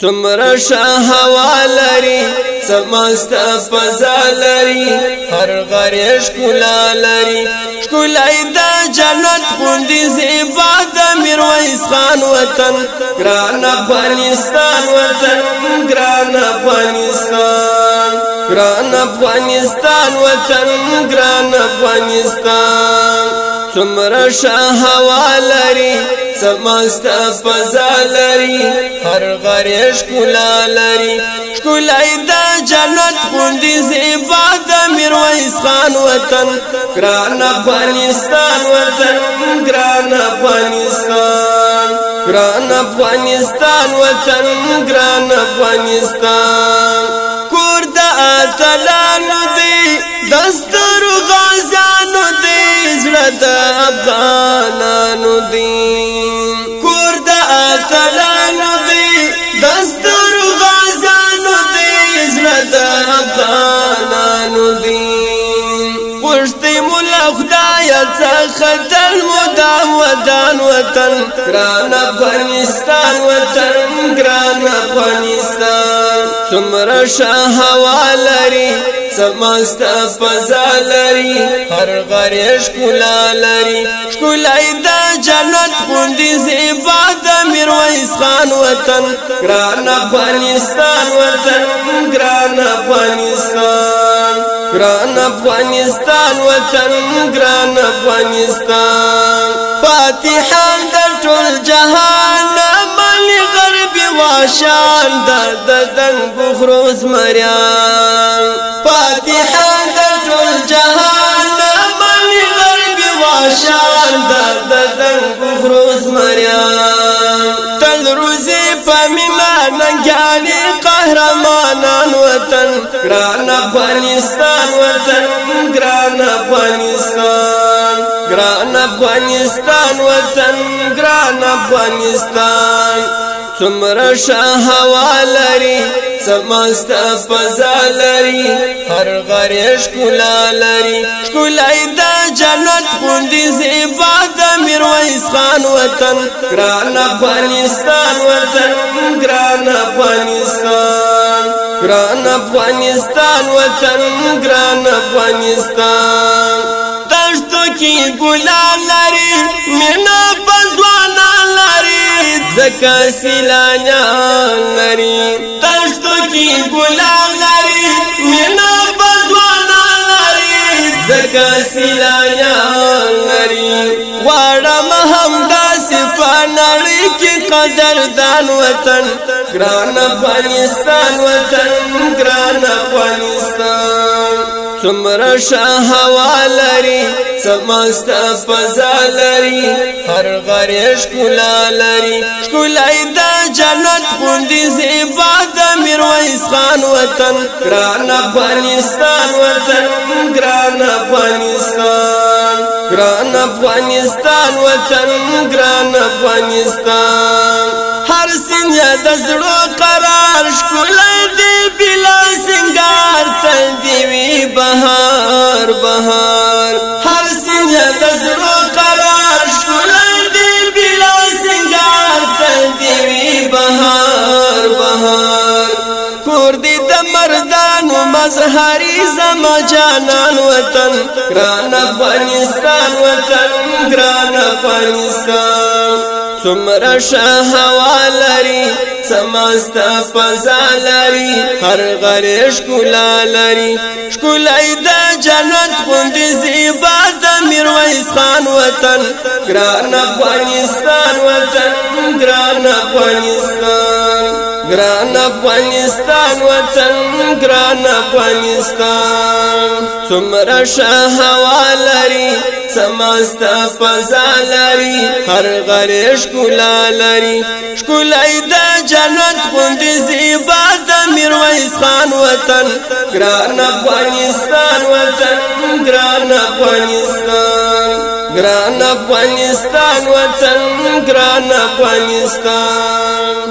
څومره شهوا لري سمست پزا لري هر غریش کلا لري کولای د جنت غوندي زیبا د میرویس خان وطن ګران افغانستان وطن ګران افغانستان ګران افغانستان وطن ګران افغانستان سمر شهوا لري سمست پزا لري هر غریش کلا لري کولای دا جنت خوندي زیبا د میرویس خان وطن ګران افغانستان وطن ګران افغانستان ګران افغانستان وطن ګران افغانستان کور د اتلانو دی دستر غازانو دی زړه د افغانانو دی کور د اتلانو دی دستر غزانو دی زړه د افغانانو دی پښتې مولا خدایا څخه دل مدام ودان وطن ګران افغانستان وطن ګران افغانستان څومره شهوا لري سمست پزا لري هر غریش کلا لري کولای د جنت غوندې زیبا د میرویس خان وطن ګران افغانستان وطن ګران افغانستان ګران افغانستان وطن ګران افغانستان فاتحه د ټول جهان غربي واشان د دنګ بخروز مریان فاتحه د ټول جهان من غربي واشان د دنګ بخروز مریان تل روزي پمینا ننګیاني قهرمانان وطن ګران افغانستان وطن ګران افغانستان ګران افغانستان وطن ګران افغانستان څومره شهوا لري سمست پزا لري هر غریش کولا لري کولای د جنت غوندي زیبا د میرویس خان وطن ګران افغانستان وطن ګران افغانستان ګران افغانستان وطن ګران افغانستان دشتو کې ګلان لري مینا زکا سیلانا لری تشتو کی گلاب لری مینا پزوانا لری زکا سیلانا لری وارم هم دا سپا نری کی قدردان وطن گران افغانستان وطن گران افغانستان سمر شهوا لري سمست پزا لري هر غریش کلا لري کولای د جنت خوندې زیبا د میرویس خان وطن ګران افغانستان وطن ګران افغانستان ګران افغانستان وطن ګران افغانستان هر سنگ د زړه قرار شکولای دی بلا سنگار تل دی مظهری زما جانان وطن ګران افغانستان وطن ګران افغانستان څومره شهوا لري سماست فضا لري هر غری ښکلا لري ښکلای د جنت غوندې زیبا د میرویس خان وطن ګران افغانستان وطن ګران افغانستان گران افغانستان وطن گران افغانستان څومره شهوا لري سماستا فضا لري هر غری ښکلا لري ښکلای د جنت غوندې زیبا د میرویس خان وطن گران افغانستان وطن گران افغانستان گران افغانستان وطن گران افغانستان